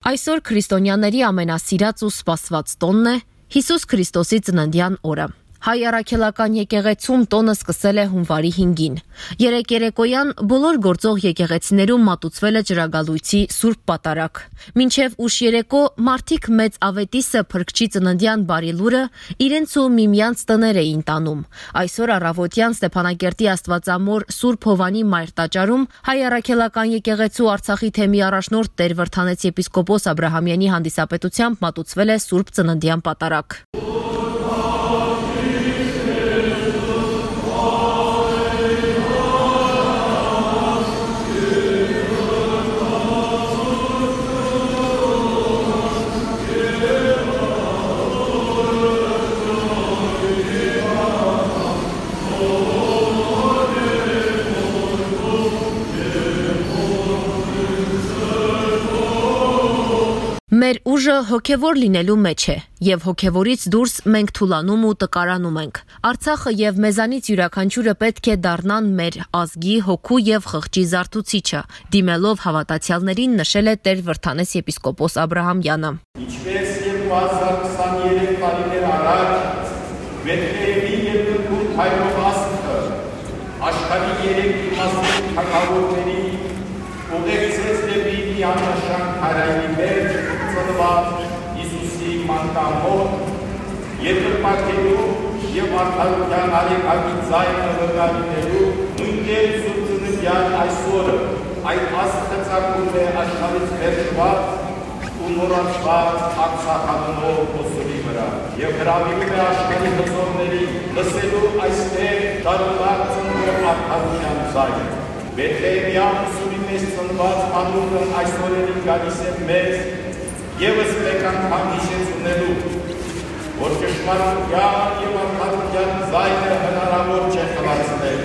Այսօր քրիստոնյաների ամենասիրած ու սպասված տոնն է Հիսուս Քրիստոսի ծննդյան օրը։ Հայ առաքելական եկեղեցում տոնը սկսել է հունվարի 5-ին։ Երեք երեկոյան բոլոր գործող եկեղեցիներում մատուցվել է ջրագալույցի Սուրբ Պատարագ։ Մինչև ուշ երեկո մարդիկ մեծ ավետիսը փրկչի ծննդյան բարի լուրը իրենց ու միմյանց տներ էին տանում։ Այսօր առավոտյան Ստեփանակերտի Աստվածամոր Սուրբ Հովանի Մայր տաճարում Հայ առաքելական եկեղեցու Արցախի թեմի առաջնորդ Տեր Վրթանեց եպիսկոպոս Աբրահամյանի հանդիսապետությամբ մատուցվել է Սուրբ Ծննդյան Պատարագ։ ուժը հոգևոր լինելու մեջ է, եւ հոգևորից դուրս մենք թուլանում ու տկարանում ենք։ Արցախը եւ մեզանից յուրաքանչյուրը պետք է դառնան մեր ազգի հոգու եւ խղճի զարթուցիչը, դիմելով հավատացյալներին նշել է Տեր Վրթանես եպիսկոպոս Աբրահամյանը։ Ինչպես 2023 տարիներ առաջ Բեթլեհեմի երկրում հայրով աստղը աշխարհի երեք իմաստուն թագավորների ուղեկցեց դեպի միանշան քարայրի մեջ ծնված Հիսուսի մանկամոտ երկրպագելու եւ արդարության արեկակի ձայնը վկայելու նույնքեր սուրբծննդյան այսօրը այդ աստղծակում է աշխարհից վերջված ու նորացված Արցախանով ոսորի վրա եւ հրավիրում է աշխարհի հզորների լսելու այստեղ դառնալ ծնող արդարության ձայնը Բեթլեհեմյան ուսումի մեջ ծնված անունը այս օրերին գալիս է մեզ եւս մեկ անգամ հիշեցնելու, որ ճշմարտության եւ արդարության ձայնը հնարավոր չէ խլացնել։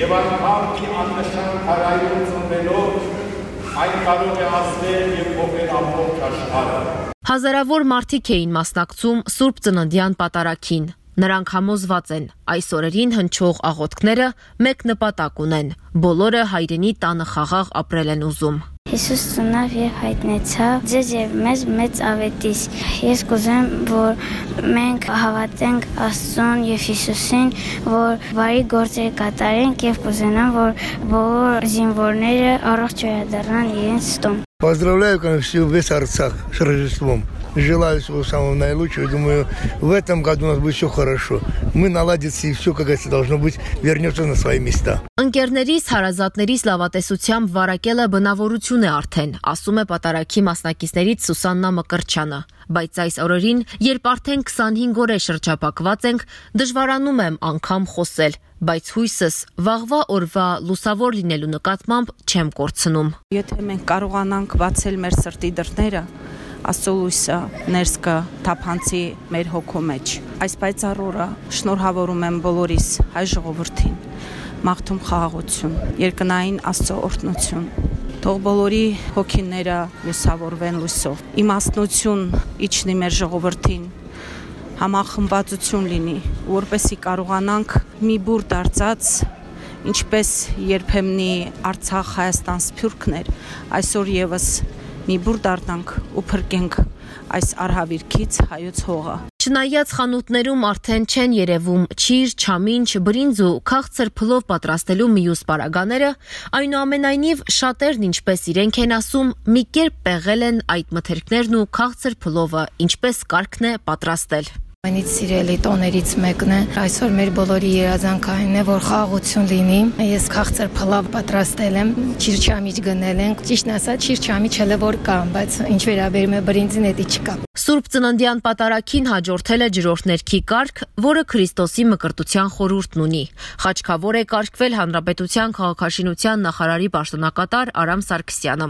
Եվ անգամ մի աննշան քարայրում ծնվելով այն կարող է ասնել եւ փոխել ամբողջ աշխարհը։ Հազարավոր մարդիկ էին մասնակցում Սուրբ Ծննդյան պատարակին։ Նրանք համոզված են, այս օրերին հնչող աղոթքները մեկ նպատակ ունեն՝ բոլորը հայրենի տանը խաղաղ ապրել են ուզում։ Հիսուս ծնավ եւ հայտնեցավ ձեզ եւ մեզ մեծ ավետիս։ Ես կուզեմ, որ մենք հավատենք Աստծուն եւ Հիսուսին, որ բարի գործեր կատարենք եւ կուզենամ, որ բոլոր զինվորները առողջ վերադառնան իրենց տուն։ Поздравляю, конечно, весь Арцах с Рождеством. Желаю всего самого наилучшего. Думаю, в этом году у нас будет все хорошо. Мы наладится и все, как говорится, должно быть, вернется на свои места. Ընկերներիս, հարազատներիս լավատեսությամբ վարակելը բնավորություն է արդեն, ասում է պատարակի մասնակիցներից Սուսաննա Մկրչյանը։ Բայց այս օրերին, երբ արդեն 25 օր է շրջապակված ենք, դժվարանում եմ անգամ խոսել, բայց հույսս վաղվա օրվա լուսավոր լինելու նկատմամբ չեմ կորցնում։ Եթե մենք կարողանանք բացել մեր սրտի դռները, Աստծո լույսը ներս կը թափանցի մեր հոգու մեջ։ Այս պայծառ օրը շնորհավորում եմ բոլորիս հայ ժողովրդին։ Մաղթում խաղաղություն, երկնային Աստծո օրհնություն։ Թող բոլորի հոգիները լուսավորվեն լույսով։ Իմաստնություն իջնի մեր ժողովրդին, համախմբվածություն լինի, որպեսի կարողանանք մի բուր դարձած ինչպես երբեմնի Արցախ Հայաստան սփյուռքներ այսօր եւս մի բուր դառնանք ու փրկենք այս արհավիրքից հայոց հողը։ Չնայած խանութներում արդեն չեն երևում չիր, չամինչ, բրինձ ու քաղցր փլով պատրաստելու մյուս պարագաները, այնուամենայնիվ շատերն ինչպես իրենք են ասում, մի կերպ պեղել են այդ մթերքներն ու քաղցր փլովը, ինչպես կարգն է պատրաստել։ Այնից սիրելի տոներից մեկն է։ Այսօր մեր բոլորի երազանքային է, որ խաղաղություն լինի։ Ես քաղցր փլավ պատրաստել եմ, չիրչամիջ գնել ենք։ Ճիշտն ասած, չիրչամիջ հələ որ կա, բայց ինչ վերաբերում է բրինձին, դա չկա։ Սուրբ Ծննդյան պատարակին հաջորդել է ջրորդներքի կարգ, որը Քրիստոսի մկրտության խորհուրդն ունի։ Խաչքավոր է կարգվել Հանրապետության քաղաքաշինության նախարարի պաշտոնակատար Արամ Սարգսյանը։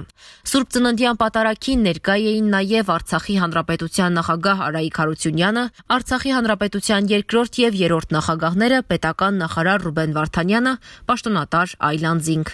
Սուրբ Ծննդյան պատարակին ներկայ էին նաև Արցախի Հանրապետության նախագահ Արայիկ Հարությունյանը, Արցախի Հանրապետության երկրորդ եւ երրորդ նախագահները պետական նախարար Ռուբեն Վարդանյանը, պաշտոնատար Այլանդզինգ։